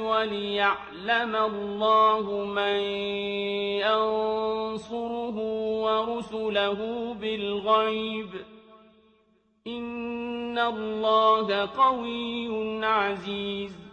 وليعلم الله من ينصره ورسله بالغيب. إن الله قوي عزيز.